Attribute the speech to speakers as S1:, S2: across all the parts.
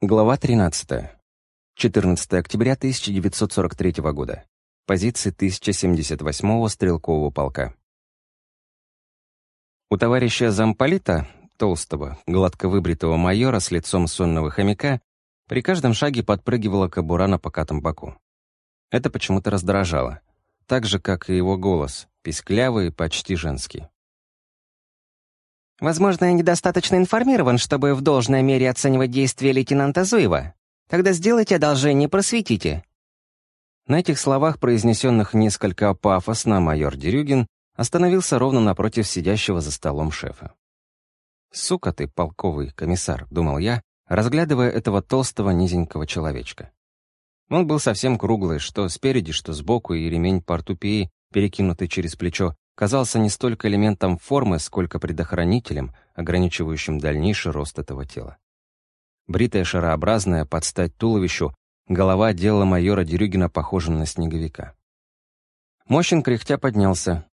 S1: Глава 13. 14 октября 1943 года. Позиции 1078-го стрелкового полка. У товарища замполита, толстого, гладко выбритого майора с лицом сонного хомяка, при каждом шаге подпрыгивала кобура на покатом боку. Это почему-то раздражало, так же, как и его голос, писклявый почти женский.
S2: Возможно, я недостаточно информирован, чтобы в должной мере оценивать действия лейтенанта Зуева. Тогда сделайте одолжение просветите».
S1: На этих словах, произнесенных несколько пафосно, майор Дерюгин остановился ровно напротив сидящего за столом шефа. «Сука ты, полковый комиссар», — думал я, разглядывая этого толстого низенького человечка. Он был совсем круглый, что спереди, что сбоку, и ремень портупеи, перекинутый через плечо, казался не столько элементом формы, сколько предохранителем, ограничивающим дальнейший рост этого тела. Бритая шарообразная, под стать туловищу, голова делала майора Дерюгина похожим на снеговика. Мощин кряхтя поднялся,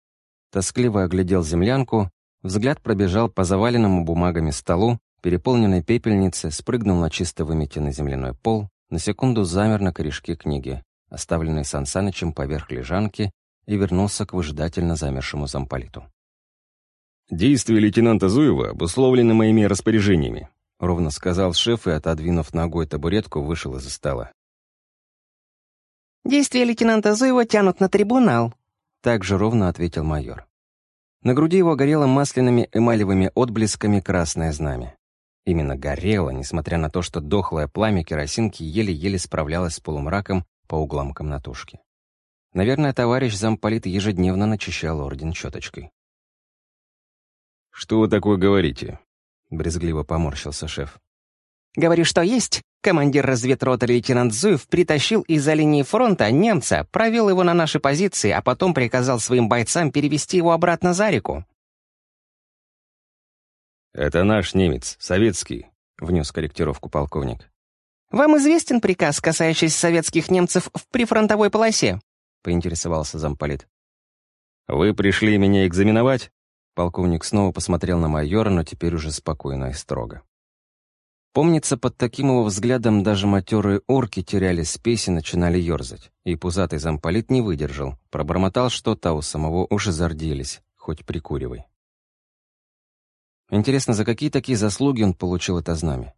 S1: тоскливо оглядел землянку, взгляд пробежал по заваленному бумагами столу, переполненной пепельнице, спрыгнул на чисто выметенный земляной пол, на секунду замер на корешке книги, оставленной Сан Санычем поверх лежанки, и вернулся к выжидательно замершему замполиту.
S3: «Действия лейтенанта Зуева обусловлены моими распоряжениями», — ровно сказал шеф и, отодвинув ногой табуретку, вышел из-за стола.
S2: «Действия лейтенанта Зуева тянут на трибунал», —
S1: так же ровно ответил майор. На груди его горело масляными эмалевыми отблесками красное знамя. Именно горело, несмотря на то, что дохлое пламя керосинки еле-еле справлялось с полумраком по углам комнатушки. Наверное, товарищ замполит ежедневно начищал орден щеточкой.
S3: «Что вы такое говорите?»
S1: — брезгливо поморщился шеф.
S2: «Говорю, что есть. Командир разведроты лейтенант Зуев притащил из-за линии фронта немца, провел его на наши позиции, а потом приказал своим бойцам перевести его обратно за реку».
S3: «Это наш немец, советский», — внес корректировку полковник.
S2: «Вам известен приказ, касающийся советских немцев в прифронтовой полосе?»
S1: Поинтересовался замполит.
S3: «Вы пришли меня экзаменовать?»
S1: Полковник снова посмотрел на майора, но теперь уже спокойно и строго. Помнится, под таким его взглядом даже матерые орки теряли спесь и начинали ерзать. И пузатый замполит не выдержал, пробормотал что-то, а у самого уши зарделись, хоть прикуривай. Интересно, за какие такие заслуги он получил это знамя?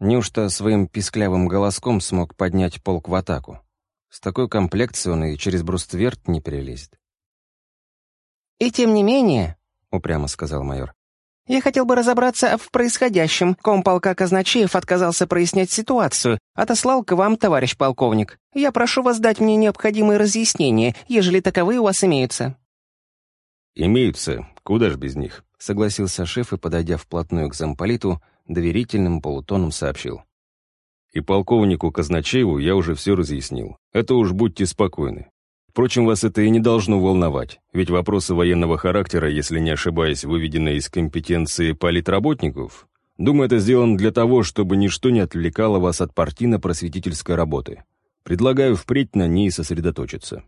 S1: Неужто своим писклявым голоском смог поднять полк в атаку? С такой комплекцией он и через брустверт не перелезет.
S2: «И тем не менее», — упрямо сказал майор, «я хотел бы разобраться в происходящем. Комполка Казначеев отказался прояснять ситуацию, отослал к вам, товарищ полковник. Я прошу вас дать мне необходимые разъяснения, ежели таковые у вас имеются».
S3: «Имеются. Куда ж без них?»
S1: — согласился шеф и, подойдя вплотную к замполиту, доверительным полутоном сообщил.
S3: И полковнику Казначееву я уже все разъяснил. Это уж будьте спокойны. Впрочем, вас это и не должно волновать, ведь вопросы военного характера, если не ошибаюсь, выведены из компетенции политработников, думаю, это сделано для того, чтобы ничто не отвлекало вас от партийно-просветительской работы. Предлагаю впредь на ней сосредоточиться.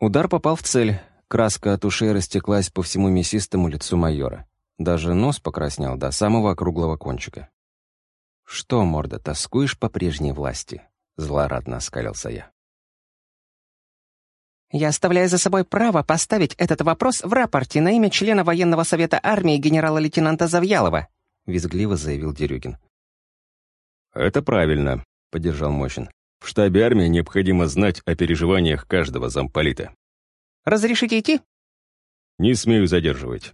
S1: Удар попал в цель. Краска от ушей растеклась по всему мясистому лицу майора. Даже нос покраснел до самого округлого кончика. «Что, морда, тоскуешь по прежней власти?» — злорадно оскалился я.
S2: «Я оставляю за собой право поставить этот вопрос в рапорте на имя члена военного совета армии генерала-лейтенанта Завьялова», — визгливо заявил Дерюгин.
S3: «Это правильно», — поддержал Мощин. «В штабе армии необходимо знать о переживаниях каждого замполита».
S2: «Разрешите идти?»
S3: «Не смею задерживать».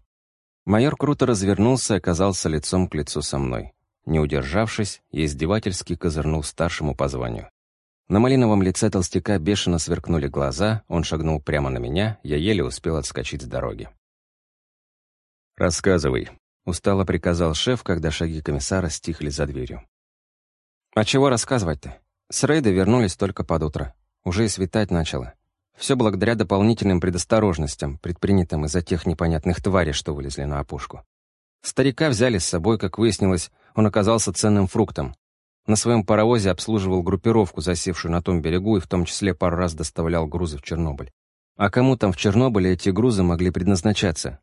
S1: Майор круто развернулся и оказался лицом к лицу со мной. Не удержавшись, я издевательски козырнул старшему по званию. На малиновом лице толстяка бешено сверкнули глаза, он шагнул прямо на меня, я еле успел отскочить с дороги.
S3: «Рассказывай», —
S1: устало приказал шеф, когда шаги комиссара стихли за дверью. «А чего рассказывать-то? С рейда вернулись только под утро. Уже и светать начало. Все благодаря дополнительным предосторожностям, предпринятым из-за тех непонятных тварей, что вылезли на опушку. Старика взяли с собой, как выяснилось, он оказался ценным фруктом. На своем паровозе обслуживал группировку, засевшую на том берегу, и в том числе пару раз доставлял грузы в Чернобыль. А кому там в Чернобыле эти грузы могли предназначаться?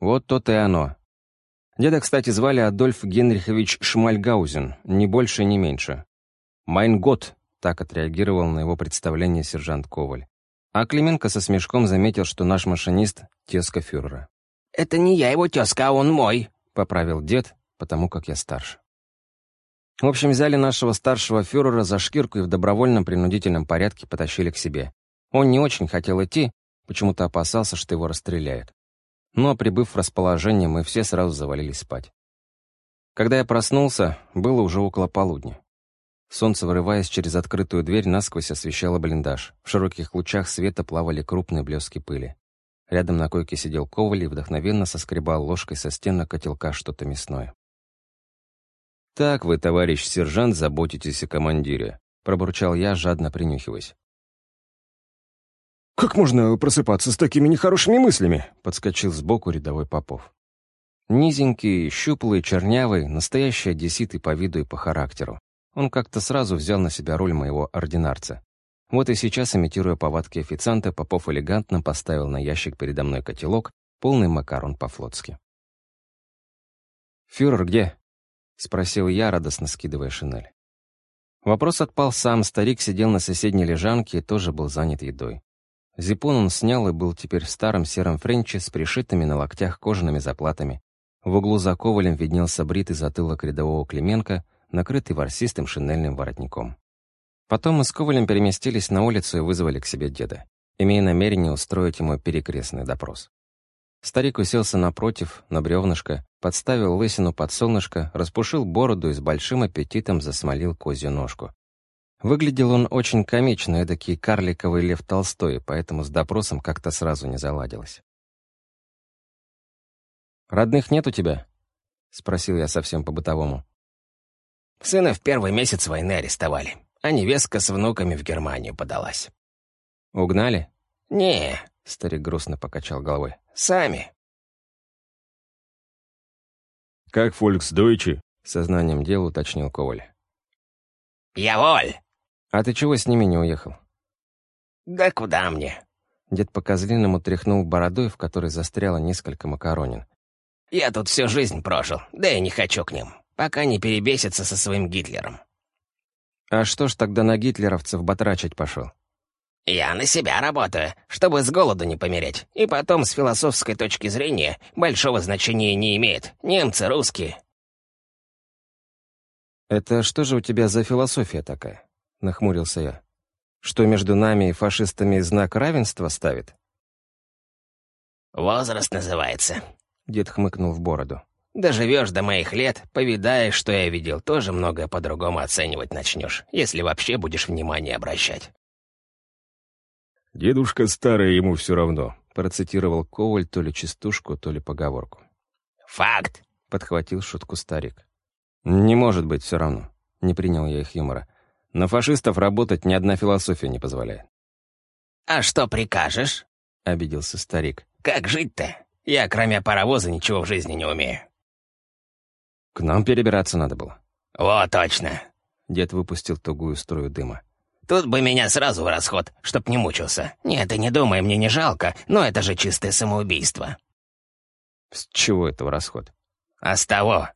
S1: Вот то-то и оно. Деда, кстати, звали Адольф Генрихович Шмальгаузен, ни больше, ни меньше. «Майн год», — так отреагировал на его представление сержант Коваль. А Клименко со смешком заметил, что наш машинист — тезка фюрера.
S2: «Это не я его тезка, а он мой», —
S1: поправил дед, потому как я старше. В общем, взяли нашего старшего фюрера за шкирку и в добровольном принудительном порядке потащили к себе. Он не очень хотел идти, почему-то опасался, что его расстреляют. Но, прибыв в расположение, мы все сразу завалились спать. Когда я проснулся, было уже около полудня. Солнце, вырываясь через открытую дверь, насквозь освещало блиндаж. В широких лучах света плавали крупные блески пыли. Рядом на койке сидел Коваль и вдохновенно соскребал ложкой со стены котелка что-то мясное.
S3: «Так вы, товарищ сержант, заботитесь о командире», — пробурчал я, жадно принюхиваясь.
S4: «Как можно просыпаться с такими нехорошими мыслями?»
S1: — подскочил сбоку рядовой Попов. Низенький, щуплый, чернявый, настоящий одессит и по виду, и по характеру. Он как-то сразу взял на себя роль моего ординарца. Вот и сейчас, имитируя повадки официанта, Попов элегантно поставил на ящик передо мной котелок, полный макарон по-флотски. «Фюрер где?» — спросил я, радостно скидывая шинель. Вопрос отпал сам, старик сидел на соседней лежанке и тоже был занят едой. Зипун он снял и был теперь в старом сером френче с пришитыми на локтях кожаными заплатами. В углу за ковалем виднелся бритый затылок рядового Клименко, накрытый ворсистым шинельным воротником. Потом мы с Ковалем переместились на улицу и вызвали к себе деда, имея намерение устроить ему перекрестный допрос. Старик уселся напротив, на бревнышко, подставил лысину под солнышко, распушил бороду и с большим аппетитом засмолил козью ножку. Выглядел он очень комично, эдакий карликовый Лев Толстой, поэтому с допросом как-то сразу не заладилось. «Родных нет у тебя?» — спросил я совсем по-бытовому.
S2: «Сына в первый месяц войны арестовали, а невестка с внуками в Германию подалась».
S1: «Угнали?»
S2: «Не», —
S1: старик грустно покачал головой.
S2: «Сами».
S3: «Как Фольксдойче?»
S1: — сознанием дела уточнил Коваль.
S2: «Я воль!»
S1: «А ты чего с ними не уехал?»
S2: «Да куда мне?»
S1: Дед по-козлиному тряхнул бородой, в которой застряло несколько макаронин.
S2: «Я тут всю жизнь прожил, да и не хочу к ним, пока не перебесится со своим Гитлером».
S1: «А что ж тогда на гитлеровцев батрачить пошел?»
S2: «Я на себя работаю, чтобы с голоду не помереть. И потом, с философской точки зрения, большого значения не имеет. Немцы, русские».
S1: «Это что же у тебя за философия такая?» — нахмурился я. «Что между нами и фашистами знак равенства ставит?»
S2: «Возраст называется», —
S1: дед хмыкнул в бороду.
S2: «Доживешь до моих лет, повидаешь, что я видел, тоже многое по-другому оценивать начнешь, если вообще будешь внимание обращать».
S3: «Дедушка старый, ему все равно», —
S1: процитировал Коваль то ли частушку, то ли поговорку.
S2: «Факт», —
S1: подхватил шутку старик. «Не может быть все равно», — не принял я их юмора. На фашистов работать ни одна философия не позволяет.
S2: «А что прикажешь?»
S1: — обиделся старик.
S2: «Как жить-то? Я, кроме паровоза, ничего в жизни не умею».
S1: «К нам перебираться надо было».
S2: «Вот точно!»
S1: — дед выпустил тугую струю дыма.
S2: «Тут бы меня сразу в расход, чтоб не мучился. Нет, и не думай, мне не жалко, но это же чистое самоубийство».
S1: «С чего это в расход?»
S2: «А с того.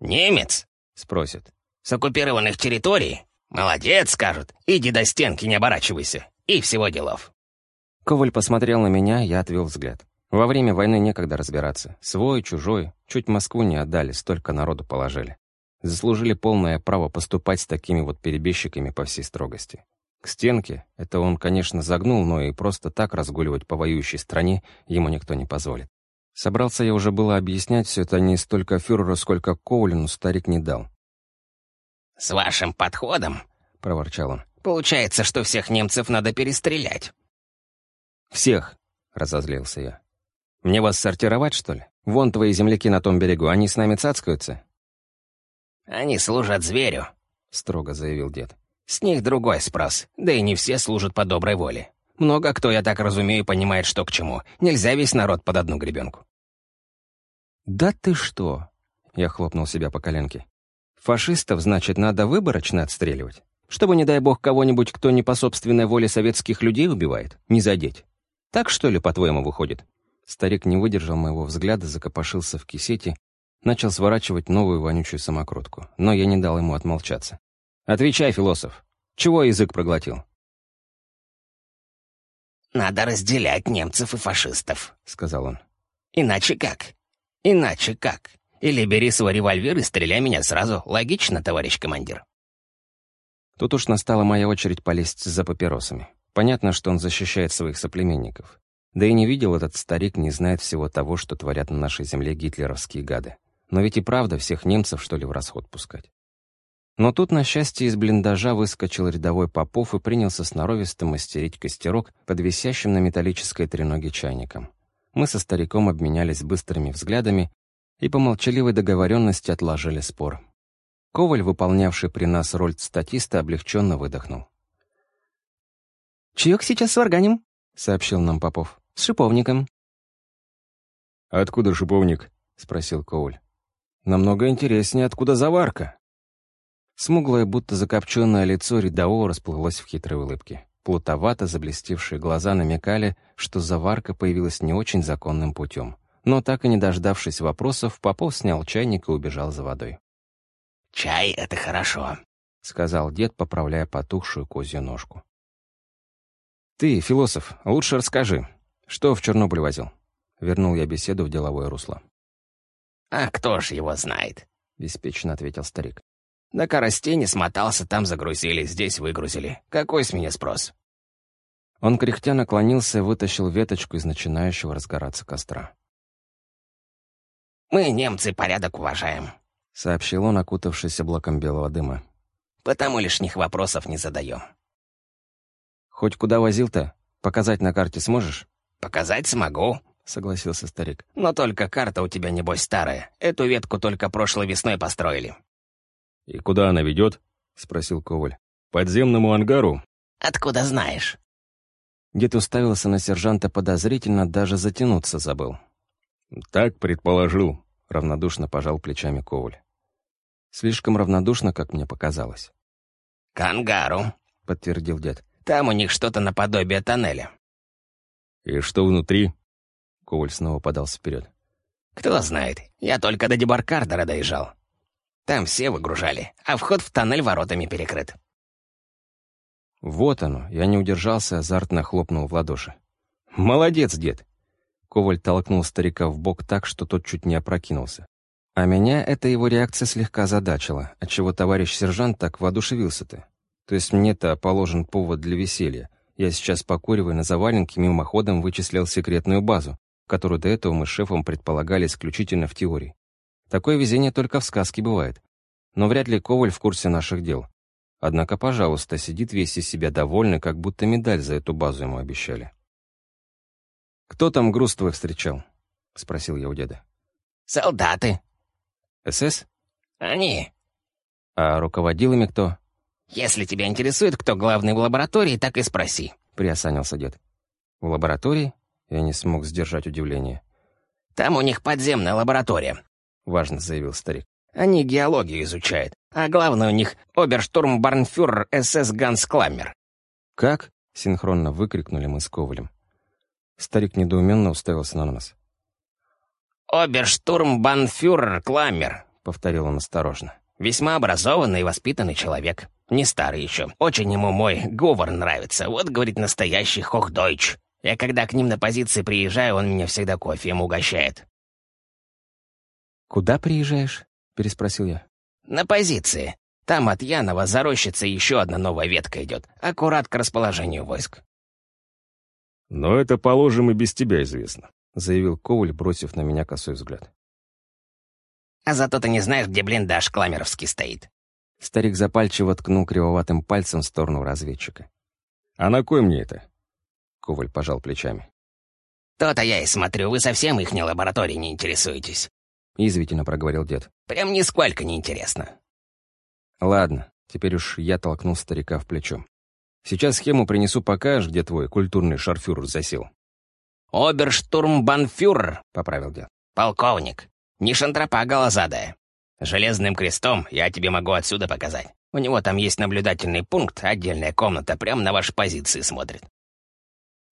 S2: Немец?»
S1: — спросит.
S2: «С оккупированных территорий? «Молодец», — скажут. «Иди до стенки, не оборачивайся». И всего делов.
S1: Коваль посмотрел на меня, я отвел взгляд. Во время войны некогда разбираться. Свой, чужой. Чуть Москву не отдали, столько народу положили. Заслужили полное право поступать с такими вот перебежчиками по всей строгости. К стенке это он, конечно, загнул, но и просто так разгуливать по воюющей стране ему никто не позволит. Собрался я уже было объяснять все это не столько фюреру, сколько Коулю, но старик не дал.
S2: «С вашим подходом», —
S1: проворчал он, —
S2: «получается, что всех немцев надо перестрелять».
S1: «Всех», — разозлился я. «Мне вас сортировать, что ли? Вон твои земляки на том берегу, они с нами цацкаются?»
S2: «Они служат зверю», — строго заявил дед. «С них другой спрос, да и не все служат по доброй воле. Много кто, я так разумею, понимает, что к чему. Нельзя весь народ под одну гребенку».
S1: «Да ты что?» — я хлопнул себя по коленке. Фашистов, значит, надо выборочно отстреливать? Чтобы, не дай бог, кого-нибудь, кто не по собственной воле советских людей убивает, не задеть. Так что ли, по-твоему, выходит?» Старик не выдержал моего взгляда, закопошился в кисете, Начал сворачивать новую вонючую самокрутку, но я не дал ему отмолчаться. «Отвечай, философ. Чего язык проглотил?»
S2: «Надо разделять немцев и фашистов», — сказал он. «Иначе как? Иначе как? Или бери свой револьвер и стреляй меня сразу. Логично, товарищ командир?»
S1: Тут уж настала моя очередь полезть за папиросами. Понятно, что он защищает своих соплеменников. Да и не видел этот старик, не знает всего того, что творят на нашей земле гитлеровские гады. Но ведь и правда всех немцев, что ли, в расход пускать. Но тут, на счастье, из блиндажа выскочил рядовой Попов и принялся сноровисто мастерить костерок под висящим на металлической треноге чайником. Мы со стариком обменялись быстрыми взглядами и по молчаливой договоренности отложили спор. Коваль, выполнявший при нас роль статиста, облегченно выдохнул.
S2: «Чаек сейчас сварганим», — сообщил нам Попов. «С шиповником».
S3: «Откуда шиповник?» — спросил Коуль.
S1: «Намного интереснее, откуда заварка». Смуглое, будто закопченное лицо рядового расплылось в хитрой улыбке. Плутовато заблестевшие глаза намекали, что заварка появилась не очень законным путем. Но так и не дождавшись вопросов, Попов снял чайник и убежал за водой.
S2: «Чай — это хорошо», —
S1: сказал дед, поправляя потухшую козью ножку. «Ты, философ, лучше расскажи, что в Чернобыль возил?» Вернул я беседу в деловое русло.
S2: «А кто ж его знает?»
S1: — беспечно ответил старик.
S2: На Коростене смотался, там загрузили, здесь выгрузили. Какой с меня спрос?»
S1: Он кряхтя наклонился и вытащил веточку из начинающего разгораться костра.
S2: «Мы, немцы, порядок уважаем», —
S1: сообщил он, окутавшись облаком белого дыма.
S2: «Потому лишних вопросов не задаем».
S1: «Хоть куда возил-то? Показать на карте сможешь?»
S2: «Показать смогу», — согласился старик. «Но только карта у тебя, небось, старая. Эту ветку только прошлой весной построили».
S3: «И куда она ведет?» — спросил Коваль. «Подземному ангару?»
S2: «Откуда знаешь?»
S1: Дед уставился на сержанта подозрительно, даже затянуться забыл.
S3: «Так предположил», —
S1: равнодушно пожал плечами Коваль. Слишком равнодушно, как мне показалось.
S2: «К ангару», — подтвердил дед. «Там у них что-то наподобие тоннеля».
S3: «И что внутри?»
S1: Коваль снова подался вперед.
S2: «Кто знает. Я только до Дебаркардера доезжал. Там все выгружали, а вход в тоннель воротами перекрыт.
S1: Вот оно, я не удержался, азартно хлопнул в ладоши. «Молодец, дед!» Коваль толкнул старика в бок так, что тот чуть не опрокинулся. А меня эта его реакция слегка задачила, отчего товарищ сержант так воодушевился-то. То есть мне-то положен повод для веселья. Я сейчас, покуривая на заваленке, мимоходом вычислил секретную базу, которую до этого мы с шефом предполагали исключительно в теории. Такое везение только в сказке бывает. Но вряд ли Коваль в курсе наших дел. Однако, пожалуйста, сидит весь из себя довольный, как будто медаль за эту базу ему обещали. «Кто там груз твой встречал?» — спросил я у деда.
S2: «Солдаты».
S1: «СС?»
S2: «Они».
S1: «А руководил ими кто?»
S2: «Если тебя интересует, кто главный в лаборатории, так и спроси», —
S1: приосанился дед. «В лаборатории?» Я не смог сдержать удивление.
S2: «Там у них подземная лаборатория.
S1: — важно заявил старик.
S2: «Они геологию изучают, а главный у них оберштурмбарнфюрер СС Ганс Кламмер».
S1: «Как?» — синхронно выкрикнули мы с Ковалем. Старик недоуменно уставился на нас.
S2: «Оберштурмбанфюрер Кламмер», — повторил он осторожно. «Весьма образованный и воспитанный человек. Не старый еще. Очень ему мой говор нравится. Вот, говорит, настоящий хохдойч. Я когда к ним на позиции приезжаю, он меня всегда кофеем угощает.
S1: «Куда приезжаешь?» — переспросил я.
S2: «На позиции. Там от Янова за рощицей еще одна новая ветка идет, аккурат к расположению войск».
S3: «Но это, положим, и без тебя известно», —
S1: заявил Коваль, бросив на меня косой взгляд.
S2: «А зато ты не знаешь, где блиндаж Кламеровский стоит».
S1: Старик запальчиво ткнул кривоватым пальцем в сторону разведчика.
S3: «А на кой мне это?»
S1: Коваль пожал плечами.
S2: «То-то я и смотрю, вы совсем ихней лабораторией не интересуетесь.
S1: — язвительно проговорил дед.
S2: «Прям нисколько не интересно».
S1: «Ладно, теперь уж я толкнул старика в плечо. Сейчас схему принесу, покажешь, где твой культурный шарфюрер засел».
S2: «Оберштурмбанфюрер», — поправил дед. «Полковник. Не шантропа голозадая. Железным крестом я тебе могу отсюда показать. У него там есть наблюдательный пункт, отдельная комната, прямо на ваши позиции смотрит».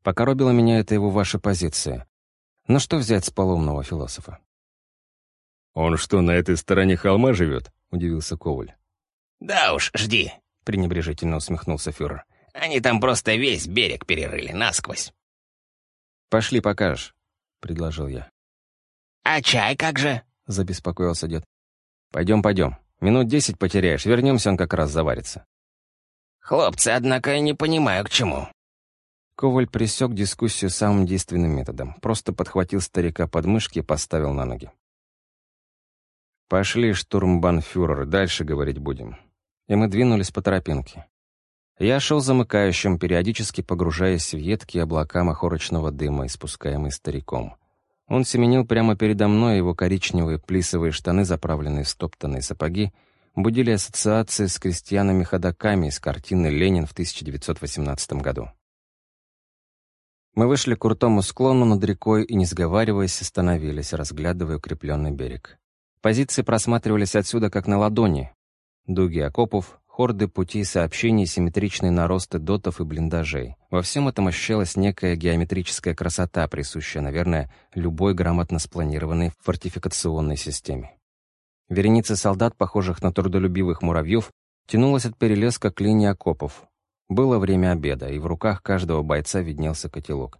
S1: Покоробила меня это его ваша позиция. Но что взять с поломного философа?
S3: «Он что, на этой стороне холма живет?» — удивился Коваль.
S5: «Да уж, жди», — пренебрежительно усмехнулся фюрер. «Они там просто весь берег перерыли насквозь».
S1: «Пошли покажешь», — предложил я.
S5: «А чай как же?»
S1: — забеспокоился дед. «Пойдем, пойдем. Минут десять потеряешь. Вернемся, он как раз заварится».
S5: «Хлопцы, однако, я не понимаю, к чему».
S1: Коваль пресек дискуссию самым действенным методом. Просто подхватил старика под мышки и поставил на ноги. «Пошли, штурмбанфюрер, дальше говорить будем». И мы двинулись по тропинке. Я шел замыкающим, периодически погружаясь в едкие облака махорочного дыма, испускаемый стариком. Он семенил прямо передо мной, его коричневые плисовые штаны, заправленные в стоптанные сапоги, будили ассоциации с крестьянами-ходоками из картины «Ленин» в 1918 году. Мы вышли к крутому склону над рекой и, не сговариваясь, остановились, разглядывая укрепленный берег. Позиции просматривались отсюда как на ладони. Дуги окопов, хорды путей сообщений, симметричные наросты дотов и блиндажей. Во всем этом ощущалась некая геометрическая красота, присущая, наверное, любой грамотно спланированной фортификационной системе. Вереница солдат, похожих на трудолюбивых муравьев, тянулась от перелеска к линии окопов. Было время обеда, и в руках каждого бойца виднелся котелок.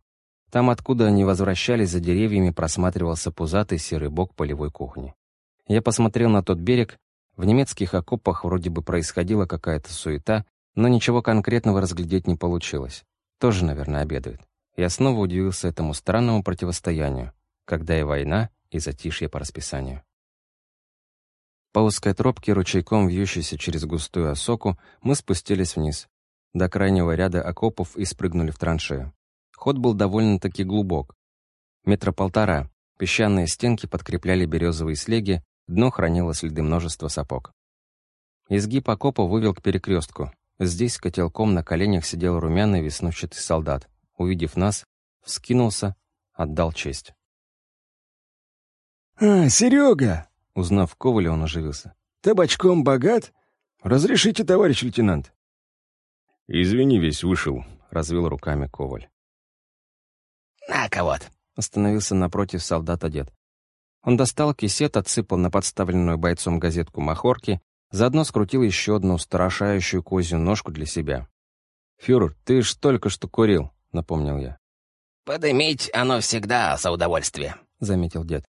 S1: Там, откуда они возвращались за деревьями, просматривался пузатый серый бок полевой кухни. Я посмотрел на тот берег. В немецких окопах вроде бы происходила какая-то суета, но ничего конкретного разглядеть не получилось. Тоже, наверное, обедают. Я снова удивился этому странному противостоянию, когда и война, и затишье по расписанию. По узкой тропке, ручейком вьющейся через густую осоку, мы спустились вниз. До крайнего ряда окопов и спрыгнули в траншею. Ход был довольно-таки глубок. Метра полтора. Песчаные стенки подкрепляли березовые слеги, Дно хранило следы множества сапог. Изгиб окопа вывел к перекрестку. Здесь котелком на коленях сидел румяный веснущатый солдат. Увидев нас, вскинулся, отдал честь.
S4: «А, Серега!»
S1: Узнав Коваля, он оживился.
S4: «Табачком богат? Разрешите, товарищ лейтенант?»
S3: «Извини, весь вышел», —
S1: развел руками Коваль.
S5: «На-ка вот!»
S1: — остановился напротив солдата дед. Он достал кисет, отсыпал на подставленную бойцом газетку махорки, заодно скрутил еще одну страшающую козью ножку для себя. «Фюрер, ты ж только что курил», — напомнил я.
S5: «Подымить оно всегда со удовольствием», —
S1: заметил дед.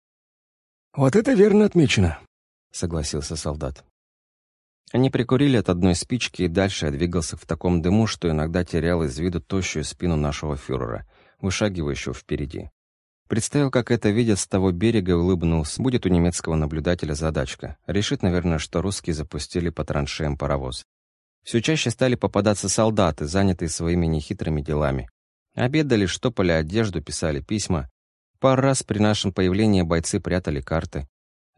S4: «Вот это верно отмечено», —
S1: согласился солдат. Они прикурили от одной спички, и дальше я двигался в таком дыму, что иногда терял из виду тощую спину нашего фюрера, вышагивающего впереди. Представил, как это видят с того берега, и улыбнулся. Будет у немецкого наблюдателя задачка. Решит, наверное, что русские запустили по траншеям паровоз. Все чаще стали попадаться солдаты, занятые своими нехитрыми делами. Обедали, штопали одежду, писали письма. Пару раз при нашем появлении бойцы прятали карты.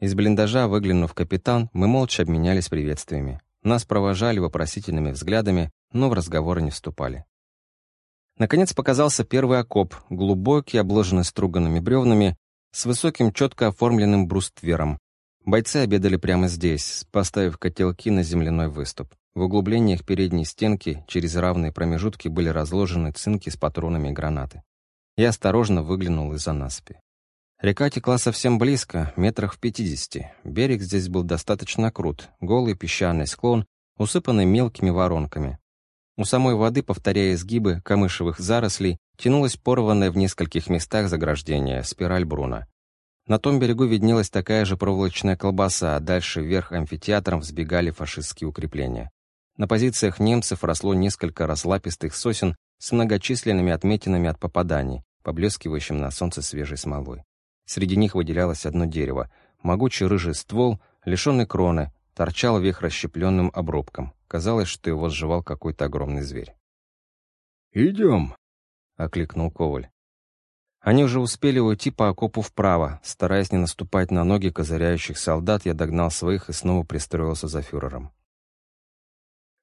S1: Из блиндажа, выглянув капитан, мы молча обменялись приветствиями. Нас провожали вопросительными взглядами, но в разговоры не вступали. Наконец показался первый окоп, глубокий, обложенный струганными бревнами, с высоким, четко оформленным бруствером. Бойцы обедали прямо здесь, поставив котелки на земляной выступ. В углублениях передней стенки через равные промежутки были разложены цинки с патронами и гранаты. Я осторожно выглянул из-за наспи. Река текла совсем близко, метрах в пятидесяти. Берег здесь был достаточно крут, голый песчаный склон, усыпанный мелкими воронками. У самой воды, повторяя изгибы камышевых зарослей, тянулась порванная в нескольких местах заграждение, спираль Бруна. На том берегу виднелась такая же проволочная колбаса, а дальше вверх амфитеатром взбегали фашистские укрепления. На позициях немцев росло несколько разлапистых сосен с многочисленными отметинами от попаданий, поблескивающим на солнце свежей смолой. Среди них выделялось одно дерево. Могучий рыжий ствол, лишенный кроны, торчал вверх расщепленным обрубком. Казалось, что его сживал какой-то огромный зверь.
S4: «Идем», —
S1: окликнул Коваль. Они уже успели уйти по окопу вправо. Стараясь не наступать на ноги козыряющих солдат, я догнал своих и снова пристроился за фюрером.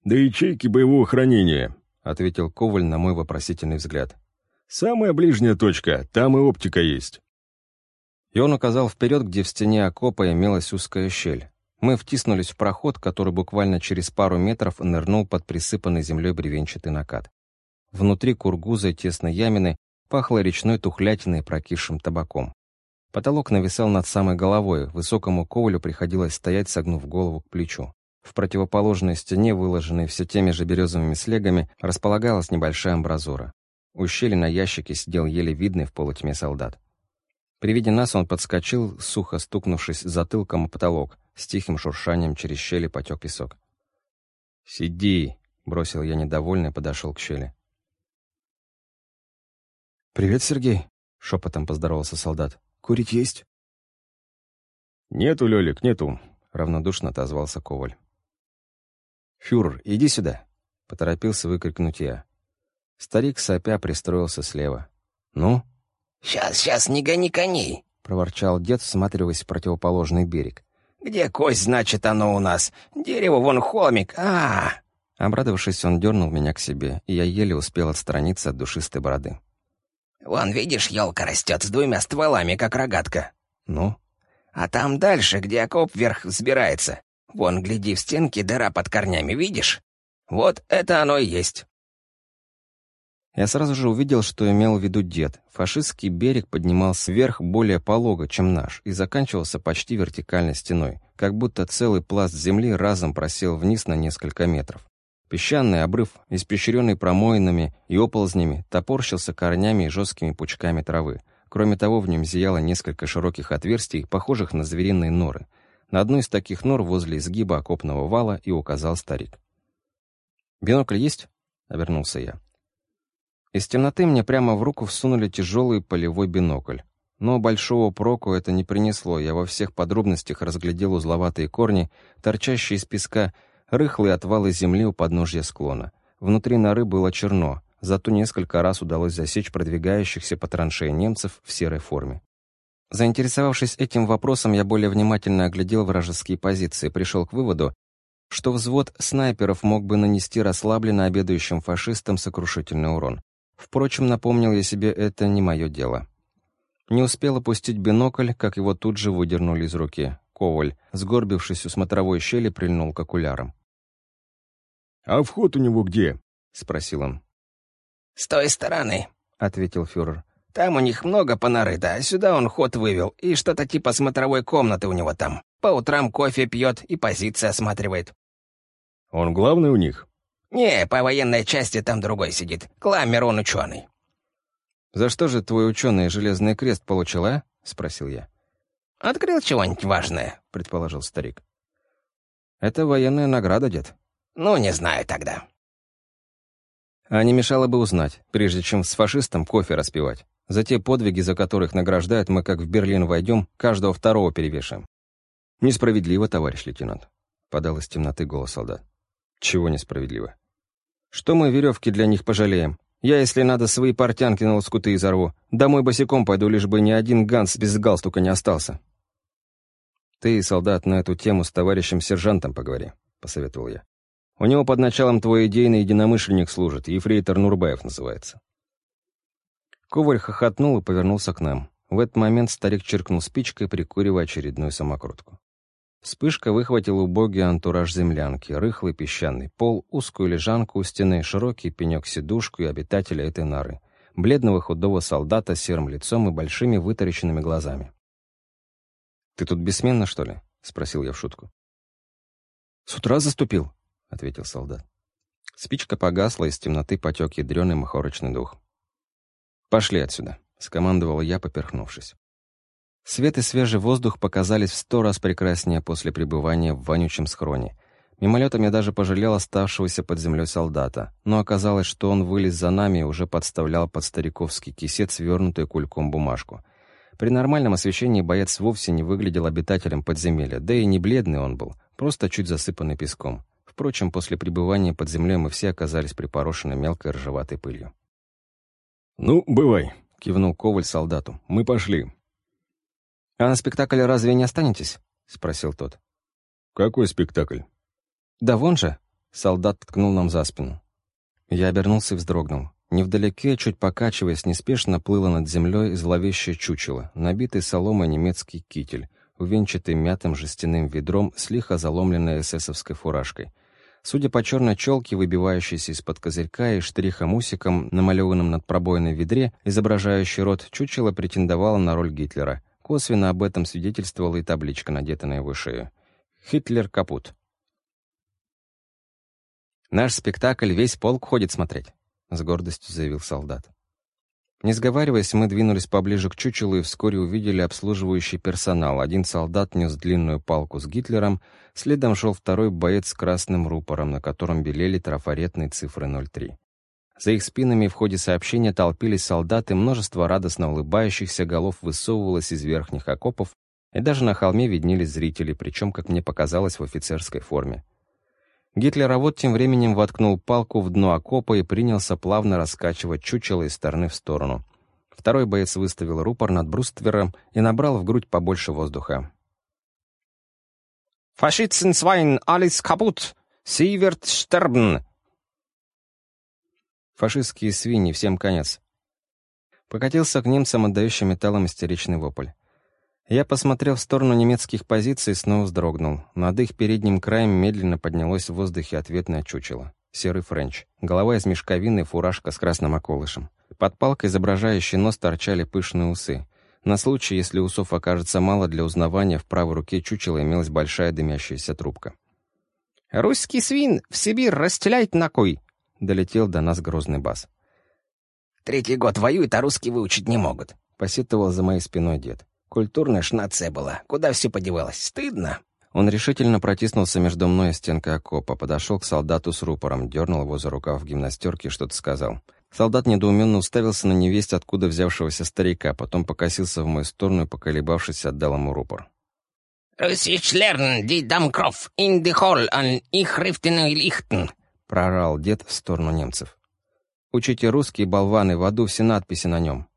S3: «Да ячейки боевого хранения», —
S1: ответил Коваль на мой вопросительный взгляд.
S3: «Самая ближняя точка, там и оптика есть».
S1: И он указал вперед, где в стене окопа имелась узкая щель. Мы втиснулись в проход, который буквально через пару метров нырнул под присыпанный землей бревенчатый накат. Внутри кургуза тесной ямины пахло речной тухлятиной и прокисшим табаком. Потолок нависал над самой головой, высокому ковалю приходилось стоять, согнув голову к плечу. В противоположной стене, выложенной все теми же березовыми слегами, располагалась небольшая амбразура. У щели на ящике сидел еле видный в полутьме солдат. При виде нас он подскочил, сухо стукнувшись затылком о потолок, с тихим шуршанием через щели потек песок. «Сиди!» — бросил я недовольно и подошел к щели.
S4: «Привет, Сергей!» — шепотом поздоровался солдат. «Курить есть?»
S3: «Нету, Лёлик, нету», —
S1: равнодушно отозвался Коваль. «Фюрер, иди сюда!» — поторопился выкрикнуть я. Старик сопя пристроился слева. «Ну?»
S5: «Сейчас, сейчас, не гони коней!»
S1: — проворчал дед, всматриваясь в противоположный берег.
S5: «Где кость, значит, оно у нас? Дерево, вон холмик, а,
S1: Обрадовавшись, он дернул меня к себе, и я еле успел отстраниться от душистой бороды.
S5: «Вон, видишь, елка растет с двумя стволами, как рогатка».
S1: «Ну?»
S5: «А там дальше, где окоп вверх взбирается. Вон, гляди, в стенке дыра под корнями, видишь? Вот это оно и есть».
S1: Я сразу же увидел, что имел в виду дед. Фашистский берег поднимался вверх более полого, чем наш, и заканчивался почти вертикальной стеной, как будто целый пласт земли разом просел вниз на несколько метров. Песчаный обрыв, испещренный промоинами и оползнями, топорщился корнями и жесткими пучками травы. Кроме того, в нем зияло несколько широких отверстий, похожих на звериные норы. На одну из таких нор возле изгиба окопного вала и указал старик. «Бинокль есть?» — обернулся я. Из темноты мне прямо в руку всунули тяжелый полевой бинокль. Но большого проку это не принесло, я во всех подробностях разглядел узловатые корни, торчащие из песка, рыхлые отвалы земли у подножья склона. Внутри норы было черно, зато несколько раз удалось засечь продвигающихся по траншеи немцев в серой форме. Заинтересовавшись этим вопросом, я более внимательно оглядел вражеские позиции и пришел к выводу, что взвод снайперов мог бы нанести расслабленно обедающим фашистам сокрушительный урон. Впрочем, напомнил я себе, это не мое дело. Не успел опустить бинокль, как его тут же выдернули из руки. Коваль, сгорбившись у смотровой щели, прильнул к окулярам.
S3: «А вход у него где?»
S1: — спросил он.
S5: «С той стороны», —
S1: ответил фюрер.
S5: «Там у них много понарыто, а сюда он ход вывел, и что-то типа смотровой комнаты у него там. По утрам кофе пьет и позиции осматривает».
S3: «Он главный у них?»
S5: «Не, по военной части там другой сидит. Кламер он ученый».
S1: «За что же твой ученый Железный Крест получил, а?» — спросил я.
S5: «Открыл чего-нибудь важное», — предположил старик.
S1: «Это военная награда, дед».
S5: «Ну, не знаю тогда».
S1: А не мешало бы узнать, прежде чем с фашистом кофе распивать. За те подвиги, за которых награждают, мы как в Берлин войдем, каждого второго перевешаем. «Несправедливо, товарищ лейтенант», — подал из темноты голос солдат. «Чего несправедливо?» Что мы веревки для них пожалеем? Я, если надо, свои портянки на лоскуты изорву. Домой босиком пойду, лишь бы ни один ганс без галстука не остался. Ты, солдат, на эту тему с товарищем сержантом поговори, — посоветовал я. У него под началом твой идейный единомышленник служит, ефрейтор Нурбаев называется. Коваль хохотнул и повернулся к нам. В этот момент старик чиркнул спичкой, прикуривая очередную самокрутку. Вспышка выхватила убогий антураж землянки, рыхлый песчаный пол, узкую лежанку у стены, широкий пенек-сидушку и обитателя этой норы, бледного худого солдата с серым лицом и большими вытаращенными глазами. «Ты тут бессменно, что ли?» — спросил я в шутку.
S4: «С утра заступил», — ответил солдат.
S1: Спичка погасла, из темноты потек ядреный махорочный дух. «Пошли отсюда», — скомандовал я, поперхнувшись. Свет и свежий воздух показались в сто раз прекраснее после пребывания в вонючем схроне. Мимолетом я даже пожалел оставшегося под землей солдата, но оказалось, что он вылез за нами и уже подставлял под стариковский кисет свернутую кульком бумажку. При нормальном освещении боец вовсе не выглядел обитателем подземелья, да и не бледный он был, просто чуть засыпанный песком. Впрочем, после пребывания под землей мы все оказались припорошены мелкой ржеватой пылью.
S3: «Ну, бывай», — кивнул Коваль солдату. «Мы пошли».
S1: «А на спектакль разве не останетесь?» — спросил тот.
S3: «Какой спектакль?»
S1: «Да вон же!» — солдат ткнул нам за спину. Я обернулся и вздрогнул. Невдалеке, чуть покачиваясь, неспешно плыло над землей зловещее чучело, набитый соломой немецкий китель, увенчатый мятым жестяным ведром с лихо заломленной эсэсовской фуражкой. Судя по черной челке, выбивающейся из-под козырька и штрихом-усиком, намалеванным над пробоиной ведре, изображающий рот, чучело претендовало на роль Гитлера — косвенно об этом свидетельствовала и табличка, надетая на его шею. «Хитлер капут». «Наш спектакль весь полк ходит смотреть», — с гордостью заявил солдат. Не сговариваясь, мы двинулись поближе к чучелу и вскоре увидели обслуживающий персонал. Один солдат нес длинную палку с Гитлером, следом шел второй боец с красным рупором, на котором белели трафаретные цифры 03. За их спинами в ходе сообщения толпились солдаты, множество радостно улыбающихся голов высовывалось из верхних окопов, и даже на холме виднелись зрители, причем, как мне показалось, в офицерской форме. Гитлеровод тем временем воткнул палку в дно окопа и принялся плавно раскачивать чучело из стороны в сторону. Второй боец выставил рупор над бруствером и набрал в грудь побольше воздуха.
S5: «Faschistenschwein, kaputt! Sie wird sterben!»
S1: «Фашистские свиньи, всем конец!» Покатился к немцам, отдающим металлом истеричный вопль. Я посмотрел в сторону немецких позиций и снова вздрогнул. Над их передним краем медленно поднялось в воздухе ответное чучело. Серый френч. Голова из мешковины, фуражка с красным околышем. Под палкой, изображающей нос, торчали пышные усы. На случай, если усов окажется мало для узнавания, в правой руке чучела имелась большая дымящаяся трубка.
S5: «Русский свин в Сибирь расстеляет на кой!»
S1: — долетел до нас грозный бас.
S5: «Третий год воюют, а русские выучить не могут», —
S1: посетовал за моей спиной дед.
S5: Культурная ж нация была. Куда все подевалось? Стыдно.
S1: Он решительно протиснулся между мной и стенкой окопа, подошел к солдату с рупором, дернул его за рукав в гимнастерке и что-то сказал. Солдат недоуменно уставился на невесть, откуда взявшегося старика, потом покосился в мою сторону и, поколебавшись, отдал ему рупор.
S5: «Russisch lernen, die Dammkropf, in die Hall, an ich riften lichten», —
S1: прорал дед в сторону немцев. «Учите русский, болваны, в аду все надписи на нем.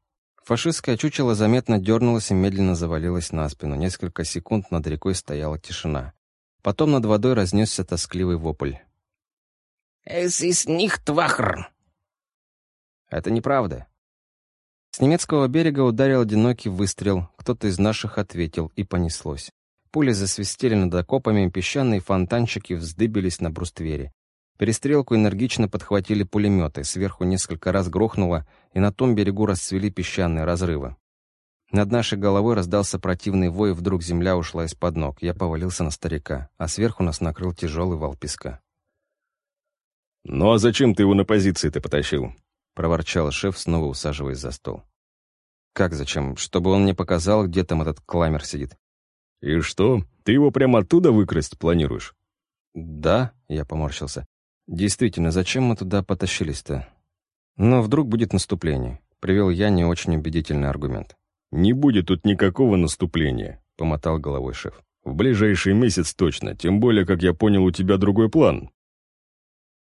S1: Фашистское чучело заметно дернулось и медленно завалилось на спину. Несколько секунд над рекой стояла тишина. Потом над водой разнесся тоскливый вопль.
S5: «Es ist nicht wahr!»
S1: Это неправда. С немецкого берега ударил одинокий выстрел. Кто-то из наших ответил, и понеслось. Пули засвистели над окопами, песчаные фонтанчики вздыбились на бруствере. Перестрелку энергично подхватили пулеметы, сверху несколько раз грохнуло, и на том берегу расцвели песчаные разрывы. Над нашей головой раздался противный вой, и вдруг земля ушла из-под ног. Я повалился на старика, а сверху нас накрыл тяжелый вал песка.
S3: «Ну а зачем ты его на позиции-то потащил?»
S1: — проворчал шеф, снова усаживаясь за стол. «Как зачем? Чтобы он мне показал, где там этот кламер сидит».
S3: «И что, ты его прямо оттуда выкрасть планируешь?»
S1: «Да», — я поморщился. Действительно, зачем мы туда потащились-то? Но вдруг будет наступление. Привел я не очень убедительный аргумент.
S3: «Не будет тут никакого наступления», — помотал головой шеф. «В ближайший месяц точно, тем более, как я понял, у тебя другой план».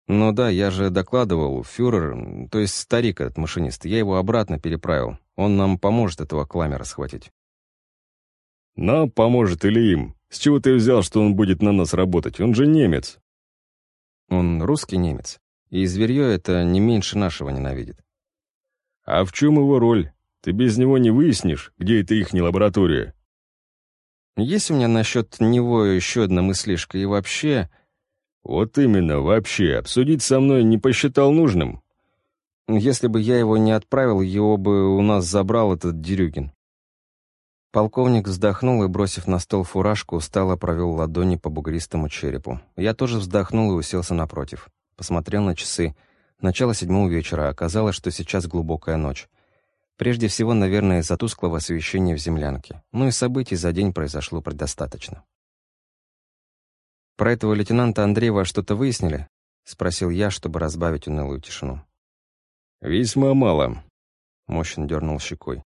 S1: «Ну да, я же докладывал, фюрер, то есть старик этот машинист, я его обратно переправил. Он нам поможет этого кламера схватить».
S3: «Нам поможет или им? С чего ты взял, что он будет на нас работать? Он же немец».
S1: Он русский немец, и зверье это не меньше нашего ненавидит.
S3: А в чем его роль? Ты без него не выяснишь, где это их не лаборатория.
S1: Есть у меня насчет него еще одна мыслишка, и вообще...
S3: Вот именно, вообще, обсудить со мной не посчитал нужным.
S1: Если бы я его не отправил, его бы у нас забрал этот Дерюгин. Полковник вздохнул и, бросив на стол фуражку, устало провел ладони по бугристому черепу. Я тоже вздохнул и уселся напротив. Посмотрел на часы. Начало седьмого вечера. Оказалось, что сейчас глубокая ночь. Прежде всего, наверное, из-за тусклого освещения в землянке. Ну и событий за день произошло предостаточно. «Про этого лейтенанта Андреева что-то выяснили?» — спросил я, чтобы разбавить унылую тишину.
S3: «Весьма мало», —
S1: Мощин дернул щекой.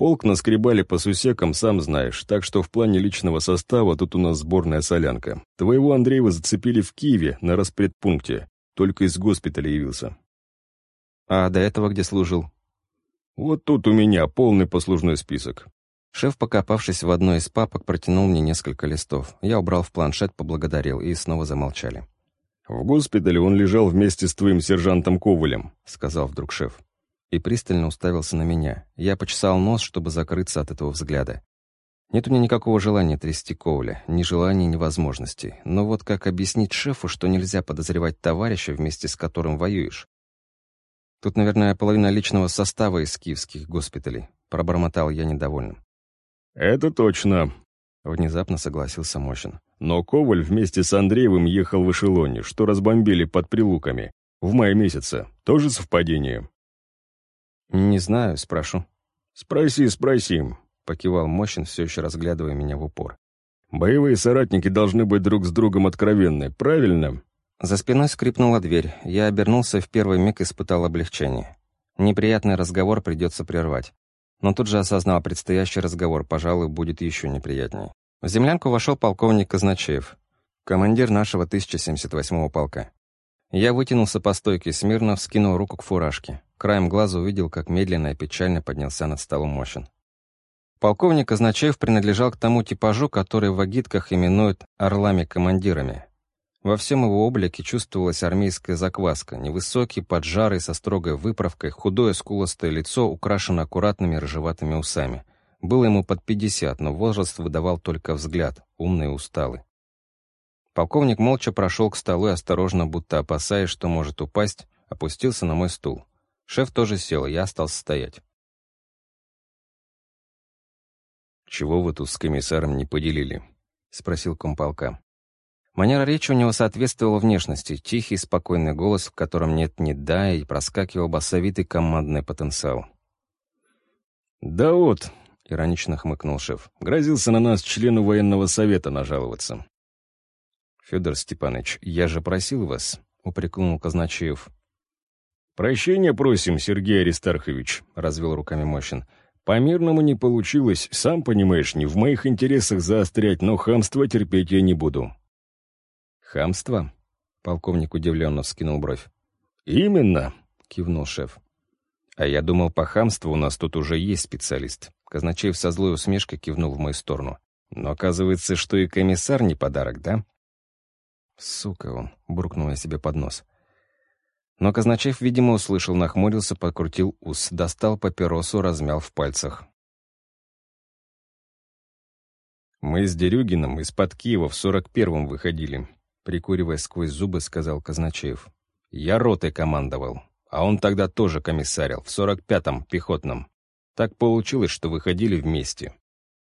S3: Полк наскребали по сусекам, сам знаешь, так что в плане личного состава тут у нас сборная солянка. Твоего Андреева зацепили в Киеве на распредпункте, только из госпиталя явился.
S1: А до этого где служил?
S3: Вот тут у меня полный послужной список.
S1: Шеф, покопавшись в одной из папок, протянул мне несколько листов. Я убрал в планшет, поблагодарил, и снова замолчали.
S3: «В госпитале он лежал вместе с твоим сержантом Ковалем», — сказал вдруг шеф
S1: и пристально уставился на меня. Я почесал нос, чтобы закрыться от этого взгляда. Нет у меня никакого желания трясти Коуля, ни желания, ни возможности. Но вот как объяснить шефу, что нельзя подозревать товарища, вместе с которым воюешь? Тут, наверное, половина личного состава из киевских госпиталей. Пробормотал я недовольным.
S3: «Это точно», — внезапно согласился Мощин. «Но Коваль вместе с Андреевым ехал в эшелоне, что разбомбили под Прилуками. В мае месяце. Тоже совпадение?»
S1: «Не знаю, спрошу».
S3: «Спроси, спроси», — покивал Мощин, все еще разглядывая меня в упор. «Боевые соратники должны быть друг с другом откровенны, правильно?»
S1: За спиной скрипнула дверь. Я обернулся, в первый миг испытал облегчение. Неприятный разговор придется прервать. Но тут же осознал, предстоящий разговор, пожалуй, будет еще неприятнее. В землянку вошел полковник Казначеев, командир нашего 1078-го полка. Я вытянулся по стойке смирно, вскинул руку к фуражке. Краем глаза увидел, как медленно и печально поднялся над столом Мощин. Полковник Казначеев принадлежал к тому типажу, который в агитках именуют «орлами-командирами», во всем его облике чувствовалась армейская закваска, невысокий, поджарый, со строгой выправкой, худое скулостое лицо, украшено аккуратными рыжеватыми усами. Было ему под пятьдесят, но возраст выдавал только взгляд, умный и усталый. Полковник молча прошел к столу и осторожно, будто опасаясь, что может упасть, опустился на мой стул. Шеф тоже сел, и я остался стоять.
S3: «Чего вы тут с комиссаром не поделили?» — спросил комполка.
S1: Манера речи у него соответствовала внешности, тихий, спокойный голос, в котором нет ни «да» и проскакивал басовитый командный потенциал.
S3: «Да вот», — иронично хмыкнул шеф, — «грозился на нас члену военного совета нажаловаться».
S1: «Федор Степанович, я же просил вас», — упрекнул Казначеев.
S3: «Прощения просим, Сергей Аристархович», — развел руками Мощин. «По-мирному не получилось, сам понимаешь, не в моих интересах заострять, но хамство терпеть я не буду.
S1: «Хамство?» — полковник удивленно вскинул бровь.
S3: «Именно!»
S1: — кивнул шеф. «А я думал, по хамству у нас тут уже есть специалист». Казначеев со злой усмешкой кивнул в мою сторону. «Но оказывается, что и комиссар не подарок, да?» «Сука он!» — буркнул я себе под нос. Но Казначеев, видимо, услышал, нахмурился, покрутил ус, достал папиросу, размял в пальцах.
S3: «Мы с Дерюгиным из-под Киева в сорок первом выходили», прикуривая сквозь зубы, сказал Казначеев. «Я ротой командовал, а он тогда тоже комиссарил, в сорок пятом пехотном. Так получилось, что выходили вместе.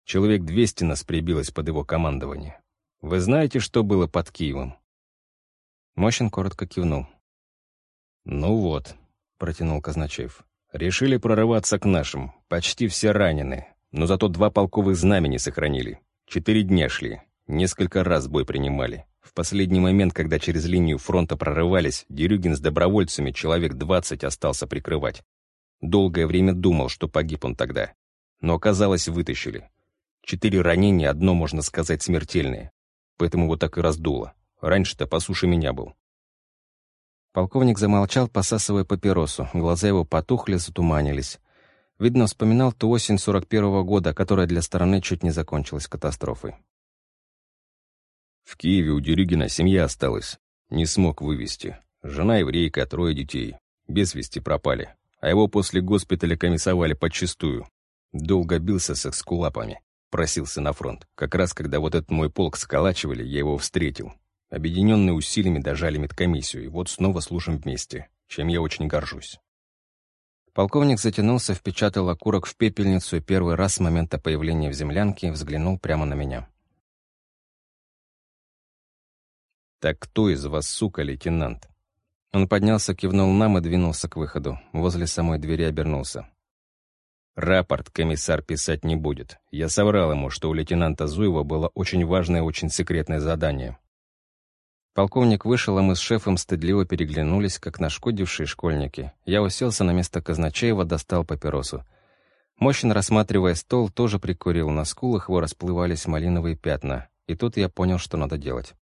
S3: Человек двести нас прибилось под его командование. Вы знаете, что было под Киевом?»
S1: Мощин коротко кивнул.
S3: «Ну вот», — протянул Казначеев. «Решили прорываться к нашим. Почти все ранены. Но зато два полковых знамени сохранили. Четыре дня шли. Несколько раз бой принимали. В последний момент, когда через линию фронта прорывались, Дерюгин с добровольцами человек 20 остался прикрывать. Долгое время думал, что погиб он тогда. Но оказалось, вытащили. Четыре ранения, одно, можно сказать, смертельное. Поэтому его так и раздуло. Раньше-то по суше меня был.
S1: Полковник замолчал, посасывая папиросу. Глаза его потухли, затуманились. Видно, вспоминал ту осень 41-го года, которая для страны чуть не закончилась катастрофой.
S3: В Киеве у Дерюгина семья осталась. Не смог вывести. Жена еврейка, трое детей. Без вести пропали. А его после госпиталя комиссовали подчистую. Долго бился с экскулапами. Просился на фронт. Как раз когда вот этот мой полк сколачивали, я его встретил. Объединенные усилиями дожали медкомиссию, и вот снова служим вместе, чем я очень горжусь.
S1: Полковник затянулся, впечатал окурок в пепельницу и первый раз с момента появления в землянке взглянул прямо на меня.
S3: «Так кто из вас, сука, лейтенант?»
S1: Он поднялся, кивнул нам и двинулся к выходу. Возле самой двери обернулся.
S3: «Рапорт комиссар писать не будет. Я соврал ему, что у лейтенанта Зуева было очень важное, очень секретное задание».
S1: Полковник вышел, а мы с шефом стыдливо переглянулись, как нашкодившие школьники. Я уселся на место Казначеева, достал папиросу. Мощно рассматривая стол, тоже прикурил. На скулах его расплывались малиновые пятна. И тут я понял, что надо делать.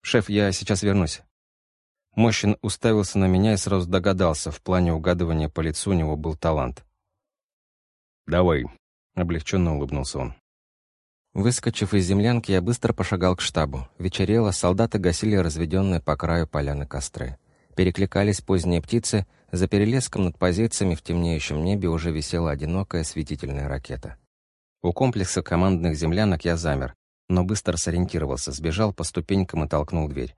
S1: «Шеф, я сейчас вернусь». Мощин уставился на меня и сразу догадался, в плане угадывания по лицу у него был талант.
S3: «Давай», —
S1: облегченно улыбнулся он. Выскочив из землянки, я быстро пошагал к штабу. Вечерело, солдаты гасили разведенные по краю поляны костры. Перекликались поздние птицы, за перелеском над позициями в темнеющем небе уже висела одинокая светительная ракета. У комплекса командных землянок я замер но быстро сориентировался, сбежал по ступенькам и толкнул дверь.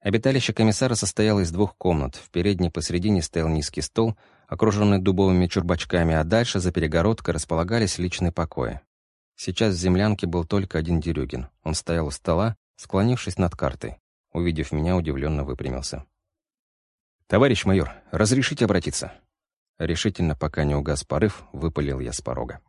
S1: Обиталище комиссара состояло из двух комнат. В передней посредине стоял низкий стол, окруженный дубовыми чурбачками, а дальше, за перегородкой, располагались личные покои. Сейчас в землянке был только один Дерюгин. Он стоял у стола, склонившись над картой. Увидев меня, удивленно выпрямился. «Товарищ майор, разрешите обратиться?» Решительно, пока не угас порыв, выпалил я с порога.